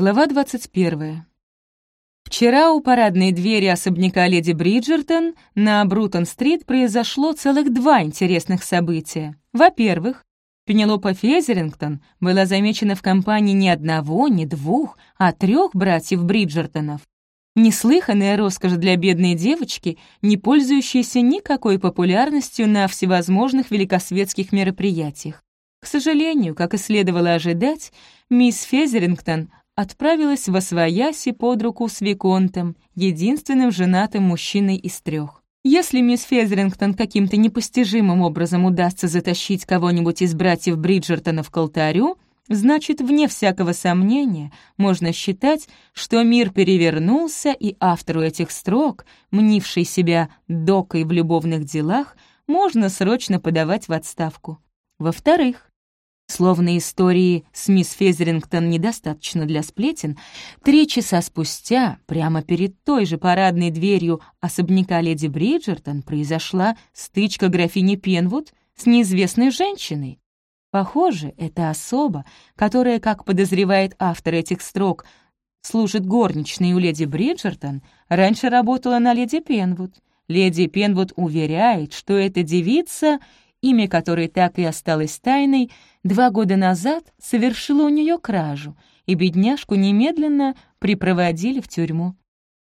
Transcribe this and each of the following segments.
Глава 21. Вчера у парадной двери особняка леди Бриджертон на Брутон-стрит произошло целых два интересных события. Во-первых, Пенелопа Фезерингтон была замечена в компании не одного, не двух, а трех братьев Бриджертонов. Неслыханная роскошь для бедной девочки, не пользующейся никакой популярностью на всевозможных великосветских мероприятиях. К сожалению, как и следовало ожидать, мисс Фезерингтон отправилась в Освояси под руку с Виконтом, единственным женатым мужчиной из трех. Если мисс Фезерингтон каким-то непостижимым образом удастся затащить кого-нибудь из братьев Бриджертонов к алтарю, значит, вне всякого сомнения, можно считать, что мир перевернулся, и автору этих строк, мнившей себя докой в любовных делах, можно срочно подавать в отставку. Во-вторых, Словно истории с мисс Фезерингтон недостаточно для сплетен, три часа спустя, прямо перед той же парадной дверью особняка леди Бриджертон, произошла стычка графини Пенвуд с неизвестной женщиной. Похоже, это особа, которая, как подозревает автор этих строк, служит горничной у леди Бриджертон, раньше работала на леди Пенвуд. Леди Пенвуд уверяет, что эта девица имя которой так и осталось тайной, два года назад совершила у нее кражу, и бедняжку немедленно припроводили в тюрьму.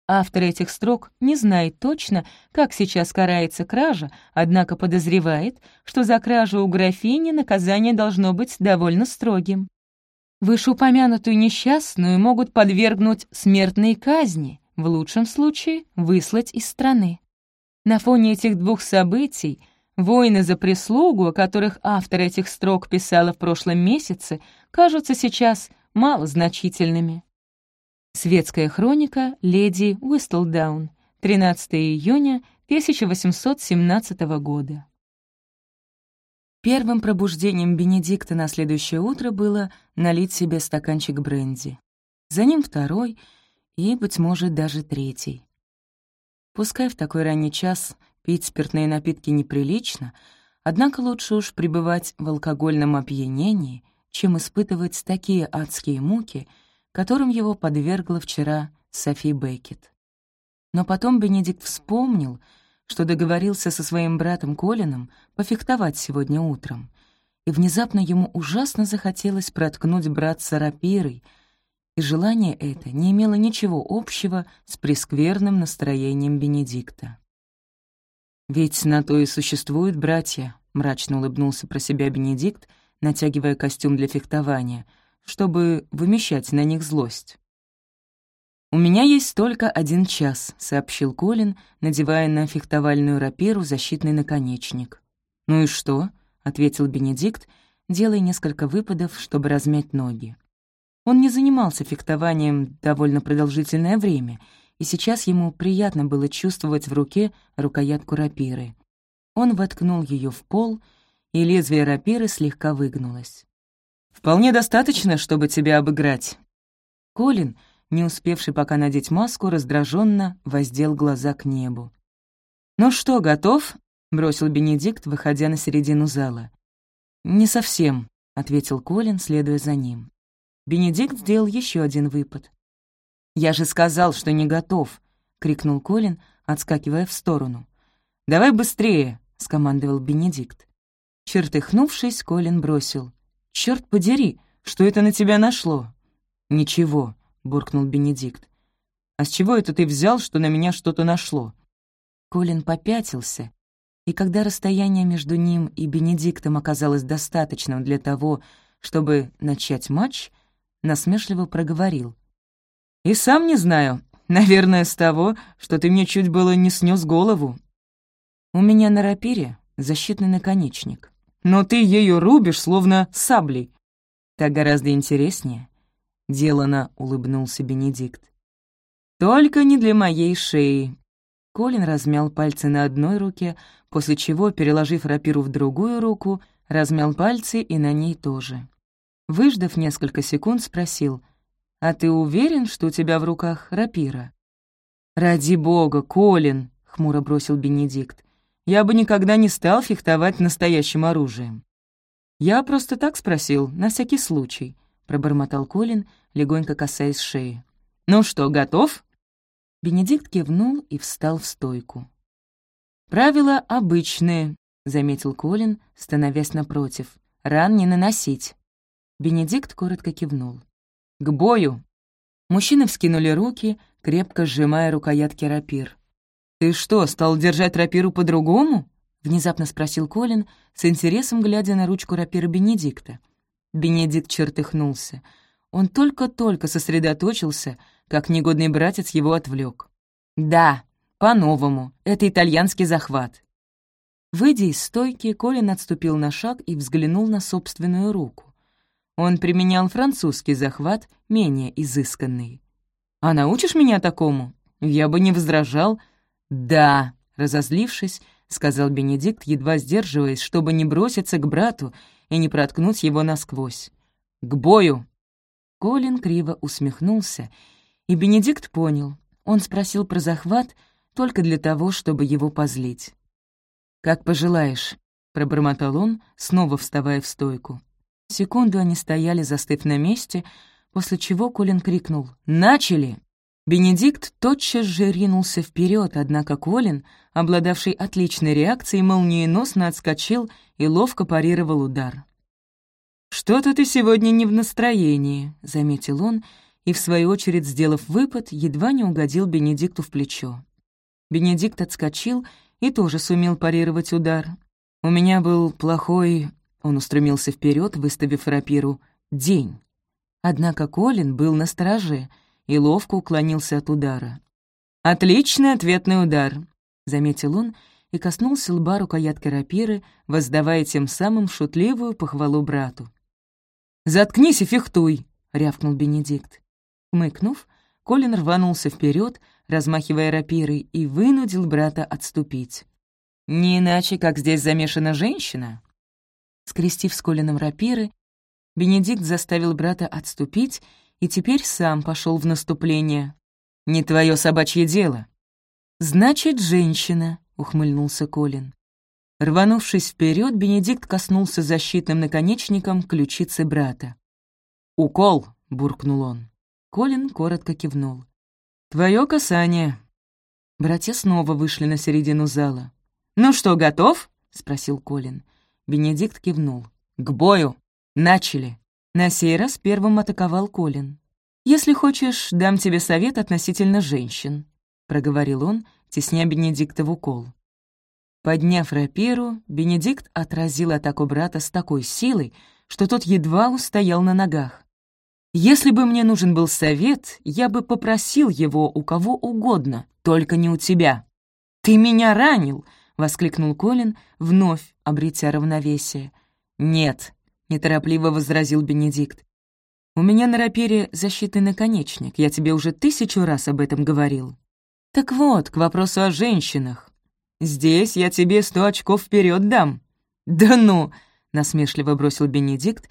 Автор этих строк не знает точно, как сейчас карается кража, однако подозревает, что за кражу у графини наказание должно быть довольно строгим. Вышеупомянутую несчастную могут подвергнуть смертной казни, в лучшем случае выслать из страны. На фоне этих двух событий Войны за прислугу, о которых автор этих строк писала в прошлом месяце, кажутся сейчас малозначительными. Светская хроника леди Уистлдаун, 13 июня 1817 года. Первым пробуждением Бенедикта на следующее утро было налить себе стаканчик бренди. За ним второй и, быть может, даже третий. Пускай в такой ранний час Пить спиртные напитки неприлично, однако лучше уж пребывать в алкогольном опьянении, чем испытывать такие адские муки, которым его подвергла вчера Софи Беккет. Но потом Бенедикт вспомнил, что договорился со своим братом Колином пофехтовать сегодня утром, и внезапно ему ужасно захотелось проткнуть братца рапирой, и желание это не имело ничего общего с прескверным настроением Бенедикта. «Ведь на то и существуют братья», — мрачно улыбнулся про себя Бенедикт, натягивая костюм для фехтования, чтобы вымещать на них злость. «У меня есть только один час», — сообщил Колин, надевая на фехтовальную рапиру защитный наконечник. «Ну и что?» — ответил Бенедикт, делая несколько выпадов, чтобы размять ноги. Он не занимался фехтованием довольно продолжительное время — и сейчас ему приятно было чувствовать в руке рукоятку рапиры. Он воткнул ее в пол, и лезвие рапиры слегка выгнулось. «Вполне достаточно, чтобы тебя обыграть». Колин, не успевший пока надеть маску, раздраженно воздел глаза к небу. «Ну что, готов?» — бросил Бенедикт, выходя на середину зала. «Не совсем», — ответил Колин, следуя за ним. Бенедикт сделал еще один выпад. «Я же сказал, что не готов!» — крикнул Колин, отскакивая в сторону. «Давай быстрее!» — скомандовал Бенедикт. Чертыхнувшись, Колин бросил. «Чёрт подери, что это на тебя нашло?» «Ничего», — буркнул Бенедикт. «А с чего это ты взял, что на меня что-то нашло?» Колин попятился, и когда расстояние между ним и Бенедиктом оказалось достаточным для того, чтобы начать матч, насмешливо проговорил. «И сам не знаю. Наверное, с того, что ты мне чуть было не снес голову». «У меня на рапире защитный наконечник. Но ты ею рубишь, словно саблей. Так гораздо интереснее». Делано улыбнулся Бенедикт. «Только не для моей шеи». Колин размял пальцы на одной руке, после чего, переложив рапиру в другую руку, размял пальцы и на ней тоже. Выждав несколько секунд, спросил, «А ты уверен, что у тебя в руках рапира?» «Ради бога, Колин!» — хмуро бросил Бенедикт. «Я бы никогда не стал фехтовать настоящим оружием». «Я просто так спросил, на всякий случай», — пробормотал Колин, легонько касаясь шеи. «Ну что, готов?» Бенедикт кивнул и встал в стойку. «Правила обычные», — заметил Колин, становясь напротив. «Ран не наносить». Бенедикт коротко кивнул. «К бою!» Мужчины вскинули руки, крепко сжимая рукоятки рапир. «Ты что, стал держать рапиру по-другому?» — внезапно спросил Колин, с интересом глядя на ручку рапира Бенедикта. Бенедикт чертыхнулся. Он только-только сосредоточился, как негодный братец его отвлек. «Да, по-новому. Это итальянский захват». Выйдя из стойки, Колин отступил на шаг и взглянул на собственную руку. Он применял французский захват, менее изысканный. «А научишь меня такому?» Я бы не возражал. «Да», — разозлившись, — сказал Бенедикт, едва сдерживаясь, чтобы не броситься к брату и не проткнуть его насквозь. «К бою!» Колин криво усмехнулся, и Бенедикт понял. Он спросил про захват только для того, чтобы его позлить. «Как пожелаешь», — пробормотал он, снова вставая в стойку. Секунду они стояли, застыв на месте, после чего Колин крикнул «Начали!». Бенедикт тотчас же ринулся вперед, однако Колин, обладавший отличной реакцией, молниеносно отскочил и ловко парировал удар. «Что-то ты сегодня не в настроении», — заметил он, и, в свою очередь, сделав выпад, едва не угодил Бенедикту в плечо. Бенедикт отскочил и тоже сумел парировать удар. «У меня был плохой...» — он устремился вперед, выставив рапиру. «День». Однако Колин был на стороже — и ловко уклонился от удара. «Отличный ответный удар», — заметил он и коснулся лба рукояткой рапиры, воздавая тем самым шутливую похвалу брату. «Заткнись и фехтуй!» — рявкнул Бенедикт. Мыкнув, Колин рванулся вперед, размахивая рапирой, и вынудил брата отступить. «Не иначе, как здесь замешана женщина?» Скрестив с Колином рапиры, Бенедикт заставил брата отступить и теперь сам пошел в наступление. «Не твое собачье дело». «Значит, женщина», — ухмыльнулся Колин. Рванувшись вперед, Бенедикт коснулся защитным наконечником ключицы брата. «Укол!» — буркнул он. Колин коротко кивнул. «Твое касание». Братья снова вышли на середину зала. «Ну что, готов?» — спросил Колин. Бенедикт кивнул. «К бою! Начали!» На сей раз первым атаковал Колин. «Если хочешь, дам тебе совет относительно женщин», — проговорил он, тесня Бенедикта в укол. Подняв рапиру, Бенедикт отразил атаку брата с такой силой, что тот едва устоял на ногах. «Если бы мне нужен был совет, я бы попросил его у кого угодно, только не у тебя». «Ты меня ранил!» — воскликнул Колин, вновь обретя равновесие. «Нет, неторопливо возразил Бенедикт. «У меня на рапире защитный наконечник, я тебе уже тысячу раз об этом говорил. Так вот, к вопросу о женщинах. Здесь я тебе сто очков вперед дам». «Да ну!» — насмешливо бросил Бенедикт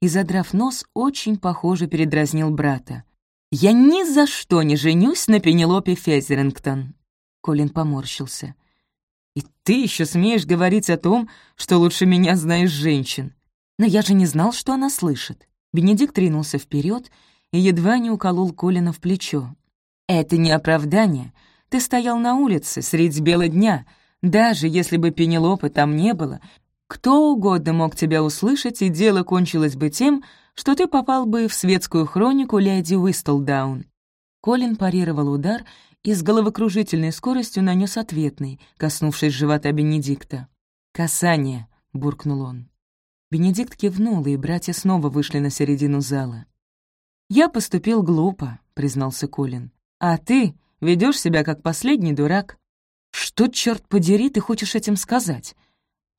и, задрав нос, очень похоже передразнил брата. «Я ни за что не женюсь на Пенелопе Фезерингтон!» Колин поморщился. «И ты еще смеешь говорить о том, что лучше меня знаешь женщин. Но я же не знал, что она слышит. Бенедикт ринулся вперед и едва не уколол Колина в плечо. «Это не оправдание. Ты стоял на улице средь бела дня. Даже если бы Пенелопы там не было, кто угодно мог тебя услышать, и дело кончилось бы тем, что ты попал бы в светскую хронику леди Уистлдаун». Колин парировал удар и с головокружительной скоростью нанес ответный, коснувшись живота Бенедикта. «Касание», — буркнул он. Бенедикт кивнул, и братья снова вышли на середину зала. «Я поступил глупо», — признался Колин. «А ты ведешь себя как последний дурак». «Что, черт подери, ты хочешь этим сказать?»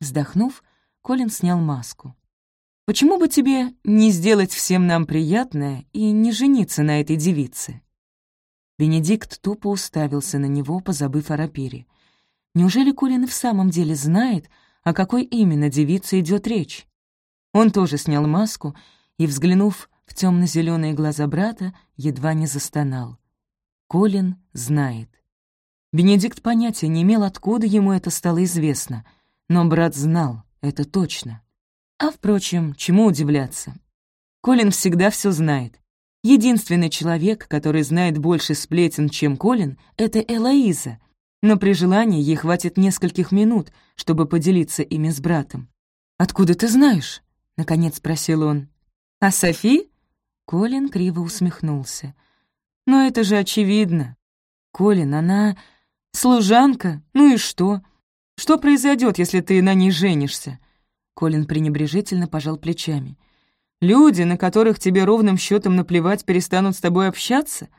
Вздохнув, Колин снял маску. «Почему бы тебе не сделать всем нам приятное и не жениться на этой девице?» Бенедикт тупо уставился на него, позабыв о рапире. Неужели Колин в самом деле знает, о какой именно девице идет речь? Он тоже снял маску и, взглянув в темно-зеленые глаза брата, едва не застонал. Колин знает. Бенедикт понятия не имел, откуда ему это стало известно, но брат знал, это точно. А, впрочем, чему удивляться? Колин всегда все знает. Единственный человек, который знает больше сплетен, чем Колин, — это Элоиза. Но при желании ей хватит нескольких минут, чтобы поделиться ими с братом. «Откуда ты знаешь?» — наконец спросил он. «А Софи?» Колин криво усмехнулся. «Но это же очевидно. Колин, она служанка, ну и что? Что произойдет, если ты на ней женишься?» Колин пренебрежительно пожал плечами. «Люди, на которых тебе ровным счетом наплевать, перестанут с тобой общаться?»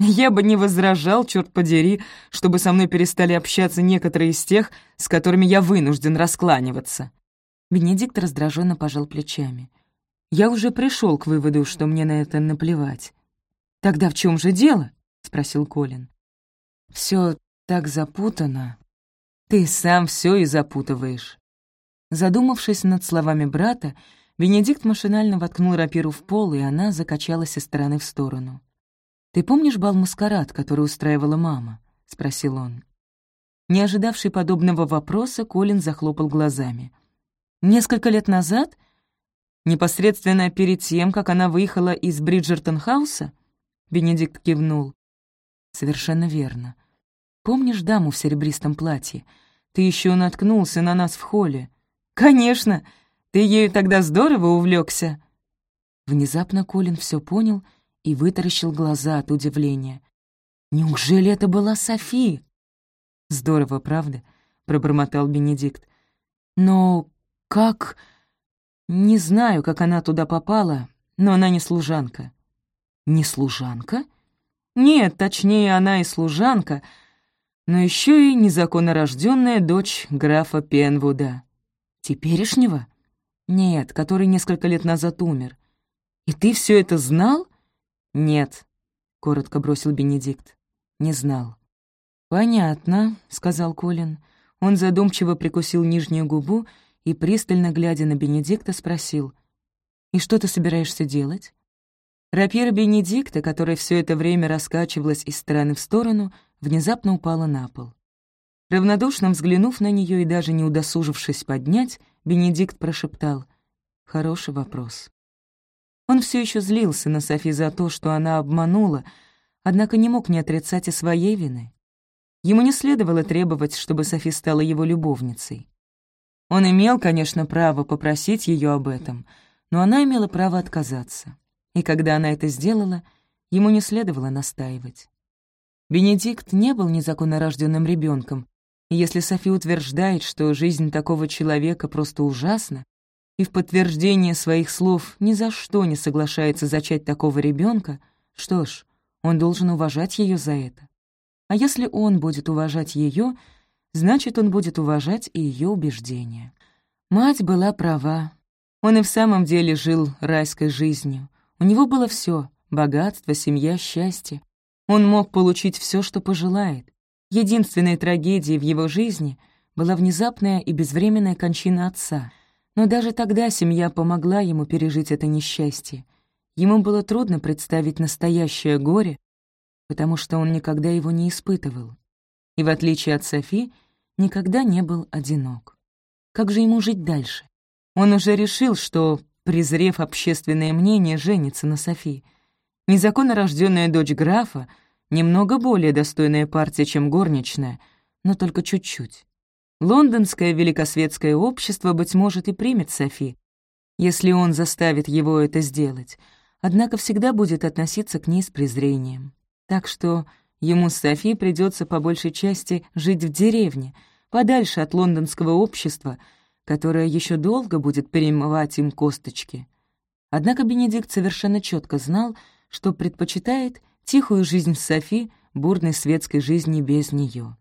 Я бы не возражал, черт подери, чтобы со мной перестали общаться некоторые из тех, с которыми я вынужден раскланиваться. Бенедикт раздраженно пожал плечами. «Я уже пришел к выводу, что мне на это наплевать». «Тогда в чем же дело?» — спросил Колин. Все так запутано. Ты сам все и запутываешь». Задумавшись над словами брата, Бенедикт машинально воткнул рапиру в пол, и она закачалась из стороны в сторону. «Ты помнишь бал-маскарад, который устраивала мама?» — спросил он. Не ожидавший подобного вопроса, Колин захлопал глазами. Несколько лет назад? Непосредственно перед тем, как она выехала из Бриджертон-хауса? Бенедикт кивнул. Совершенно верно. Помнишь даму в серебристом платье? Ты еще наткнулся на нас в холле. Конечно, ты ею тогда здорово увлекся. Внезапно Колин все понял и вытаращил глаза от удивления. Неужели это была Софи? Здорово, правда? пробормотал Бенедикт. Но как... Не знаю, как она туда попала, но она не служанка». «Не служанка?» «Нет, точнее, она и служанка, но еще и незаконнорожденная дочь графа Пенвуда». «Теперешнего?» «Нет, который несколько лет назад умер». «И ты все это знал?» «Нет», — коротко бросил Бенедикт. «Не знал». «Понятно», — сказал Колин. Он задумчиво прикусил нижнюю губу и, пристально глядя на Бенедикта, спросил, «И что ты собираешься делать?» Рапира Бенедикта, которая все это время раскачивалась из стороны в сторону, внезапно упала на пол. Равнодушно взглянув на нее и даже не удосужившись поднять, Бенедикт прошептал, «Хороший вопрос». Он все еще злился на Софи за то, что она обманула, однако не мог не отрицать и своей вины. Ему не следовало требовать, чтобы Софи стала его любовницей. Он имел, конечно, право попросить ее об этом, но она имела право отказаться. И когда она это сделала, ему не следовало настаивать. Бенедикт не был незаконнорожденным ребенком, если Софи утверждает, что жизнь такого человека просто ужасна, и в подтверждение своих слов ни за что не соглашается зачать такого ребенка, что ж, он должен уважать ее за это. А если он будет уважать ее, значит, он будет уважать и ее убеждения. Мать была права. Он и в самом деле жил райской жизнью. У него было все — богатство, семья, счастье. Он мог получить все, что пожелает. Единственной трагедией в его жизни была внезапная и безвременная кончина отца. Но даже тогда семья помогла ему пережить это несчастье. Ему было трудно представить настоящее горе, потому что он никогда его не испытывал. И в отличие от Софи, никогда не был одинок. Как же ему жить дальше? Он уже решил, что, презрев общественное мнение, женится на Софи. Незаконно рожденная дочь графа — немного более достойная партия, чем горничная, но только чуть-чуть. Лондонское великосветское общество, быть может, и примет Софи, если он заставит его это сделать, однако всегда будет относиться к ней с презрением. Так что Ему с Софи придется по большей части жить в деревне, подальше от лондонского общества, которое еще долго будет перемывать им косточки. Однако Бенедикт совершенно четко знал, что предпочитает тихую жизнь Софи бурной светской жизни без нее.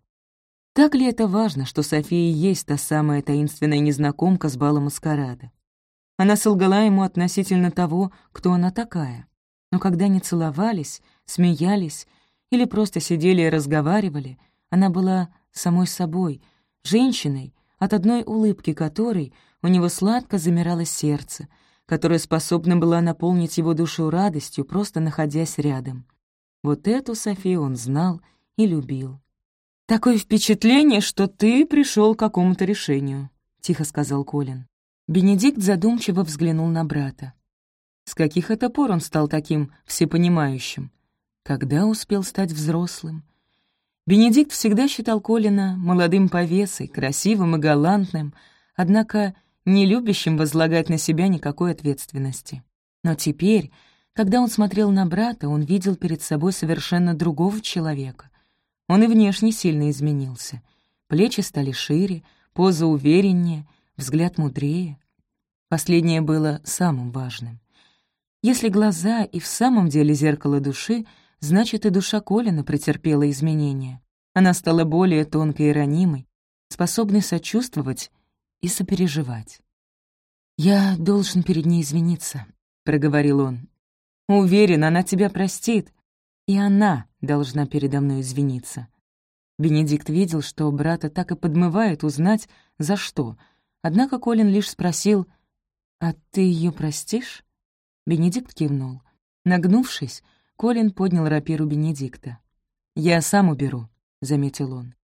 Так ли это важно, что София и есть та самая таинственная незнакомка с бала маскарада? Она солгала ему относительно того, кто она такая. Но когда они целовались, смеялись или просто сидели и разговаривали, она была самой собой, женщиной, от одной улыбки которой у него сладко замирало сердце, которая способна была наполнить его душу радостью, просто находясь рядом. Вот эту Софию он знал и любил. «Такое впечатление, что ты пришел к какому-то решению», — тихо сказал Колин. Бенедикт задумчиво взглянул на брата. С каких это пор он стал таким всепонимающим? Когда успел стать взрослым? Бенедикт всегда считал Колина молодым повесой, красивым и галантным, однако не любящим возлагать на себя никакой ответственности. Но теперь, когда он смотрел на брата, он видел перед собой совершенно другого человека. Он и внешне сильно изменился. Плечи стали шире, поза увереннее, взгляд мудрее. Последнее было самым важным. Если глаза и в самом деле зеркало души, значит, и душа Колина претерпела изменения. Она стала более тонкой и ранимой, способной сочувствовать и сопереживать. «Я должен перед ней извиниться», — проговорил он. «Уверен, она тебя простит, и она должна передо мной извиниться». Бенедикт видел, что брата так и подмывает узнать, за что, однако Колин лишь спросил — «А ты ее простишь?» Бенедикт кивнул. Нагнувшись, Колин поднял рапиру Бенедикта. «Я сам уберу», — заметил он.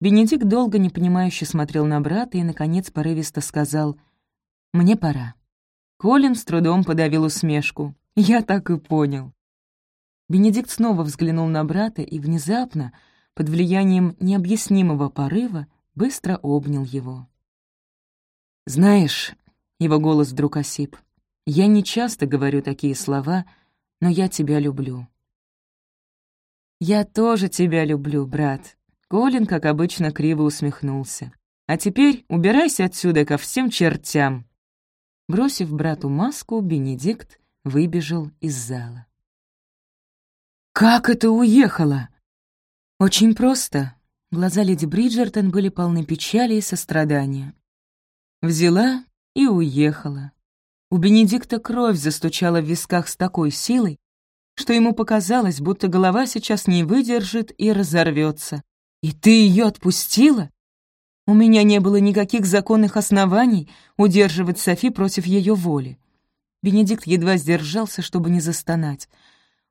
Бенедикт долго непонимающе смотрел на брата и, наконец, порывисто сказал «Мне пора». Колин с трудом подавил усмешку. «Я так и понял». Бенедикт снова взглянул на брата и внезапно, под влиянием необъяснимого порыва, быстро обнял его. «Знаешь, его голос вдруг осип. «Я не часто говорю такие слова, но я тебя люблю». «Я тоже тебя люблю, брат». Колин, как обычно, криво усмехнулся. «А теперь убирайся отсюда ко всем чертям». Бросив брату маску, Бенедикт выбежал из зала. «Как это уехала?» «Очень просто». Глаза леди Бриджертон были полны печали и сострадания. Взяла и уехала. У Бенедикта кровь застучала в висках с такой силой, что ему показалось, будто голова сейчас не выдержит и разорвется. «И ты ее отпустила?» У меня не было никаких законных оснований удерживать Софи против ее воли. Бенедикт едва сдержался, чтобы не застонать.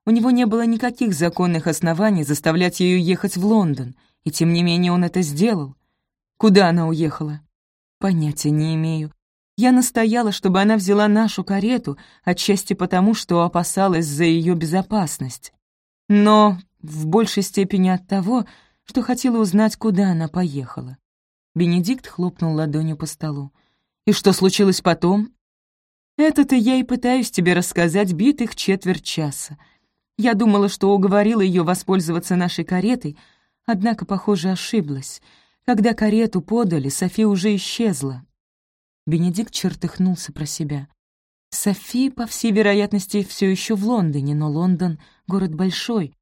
У него не было никаких законных оснований заставлять ее ехать в Лондон, и тем не менее он это сделал. Куда она уехала? Понятия не имею. Я настояла, чтобы она взяла нашу карету, отчасти потому, что опасалась за ее безопасность. Но в большей степени от того, что хотела узнать, куда она поехала. Бенедикт хлопнул ладонью по столу. «И что случилось потом?» «Это-то я и пытаюсь тебе рассказать битых четверть часа. Я думала, что уговорила ее воспользоваться нашей каретой, однако, похоже, ошиблась. Когда карету подали, София уже исчезла, Бенедикт чертыхнулся про себя. Софи, по всей вероятности, все еще в Лондоне, но Лондон — город большой.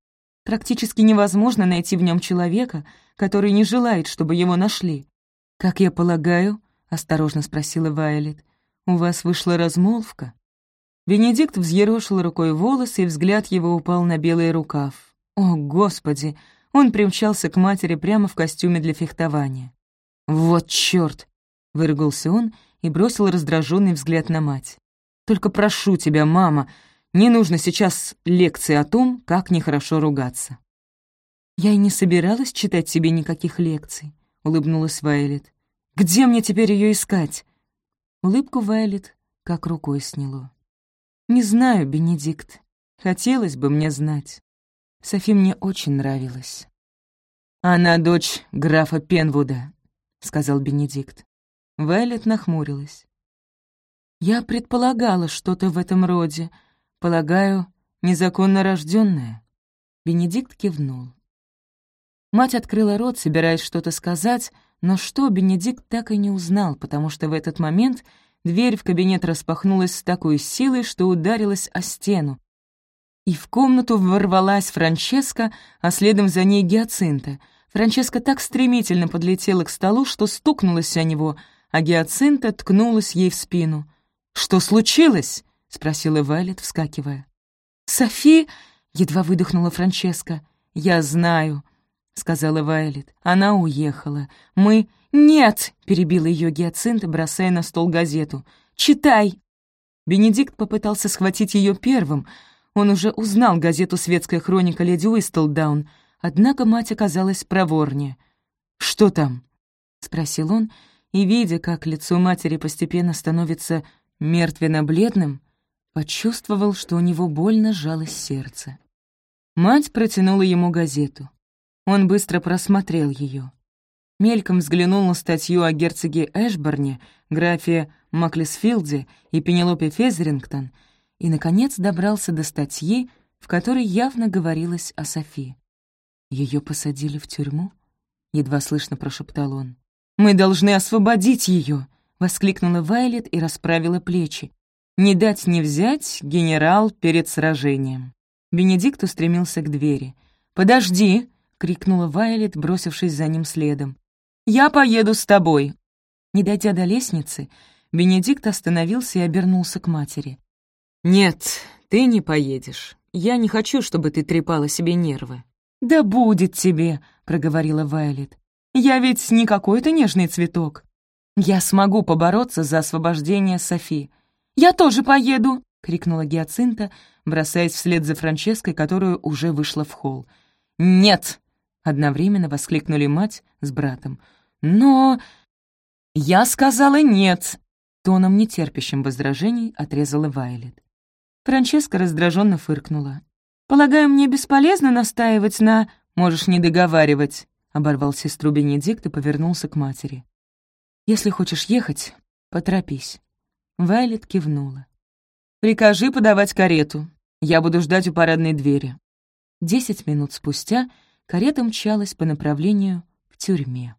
Практически невозможно найти в нем человека, который не желает, чтобы его нашли. «Как я полагаю?» — осторожно спросила Вайолет. «У вас вышла размолвка?» Бенедикт взъерошил рукой волосы, и взгляд его упал на белый рукав. «О, Господи!» Он примчался к матери прямо в костюме для фехтования. «Вот чёрт!» — выругался он и бросил раздраженный взгляд на мать. «Только прошу тебя, мама, не нужно сейчас лекции о том, как нехорошо ругаться». «Я и не собиралась читать тебе никаких лекций», — улыбнулась Вайлет. «Где мне теперь ее искать?» Улыбку Вайлет как рукой сняло. «Не знаю, Бенедикт. Хотелось бы мне знать. Софи мне очень нравилась». «Она дочь графа Пенвуда», — сказал Бенедикт. Вайлет нахмурилась. «Я предполагала что-то в этом роде. Полагаю, незаконно рожденная. Бенедикт кивнул. Мать открыла рот, собираясь что-то сказать, но что Бенедикт так и не узнал, потому что в этот момент дверь в кабинет распахнулась с такой силой, что ударилась о стену. И в комнату ворвалась Франческа, а следом за ней Гиацинта. Франческа так стремительно подлетела к столу, что стукнулась о него — а гиацинта ткнулась ей в спину. «Что случилось?» — спросила Вайлет, вскакивая. «Софи!» — едва выдохнула Франческа. «Я знаю», — сказала Вайлет. «Она уехала. Мы...» «Нет!» — перебила ее гиацинта, бросая на стол газету. «Читай!» Бенедикт попытался схватить ее первым. Он уже узнал газету «Светская хроника леди Уистлдаун», однако мать оказалась проворнее. «Что там?» — спросил он, и, видя, как лицо матери постепенно становится мертвенно-бледным, почувствовал, что у него больно сжалось сердце. Мать протянула ему газету. Он быстро просмотрел ее. Мельком взглянул на статью о герцоге Эшборне, графе Маклисфилде и Пенелопе Фезерингтон и, наконец, добрался до статьи, в которой явно говорилось о Софи. Ее посадили в тюрьму?» — едва слышно прошептал он. «Мы должны освободить ее!» — воскликнула Вайлет и расправила плечи. «Не дать не взять, генерал, перед сражением». Бенедикт устремился к двери. «Подожди!» — крикнула Вайлет, бросившись за ним следом. «Я поеду с тобой!» Не дойдя до лестницы, Бенедикт остановился и обернулся к матери. «Нет, ты не поедешь. Я не хочу, чтобы ты трепала себе нервы». «Да будет тебе», — проговорила Вайлет. «Я ведь не какой-то нежный цветок. Я смогу побороться за освобождение Софи. Я тоже поеду!» — крикнула Гиацинта, бросаясь вслед за Франческой, которую уже вышла в холл. «Нет!» — одновременно воскликнули мать с братом. «Но...» «Я сказала нет!» — тоном нетерпящим возражений отрезала Вайлет. Франческа раздраженно фыркнула. «Полагаю, мне бесполезно настаивать на...» «Можешь не договаривать», — оборвал сестру Бенедикт и повернулся к матери. «Если хочешь ехать, поторопись». Вайлет кивнула. «Прикажи подавать карету. Я буду ждать у парадной двери». Десять минут спустя карета мчалась по направлению к тюрьме.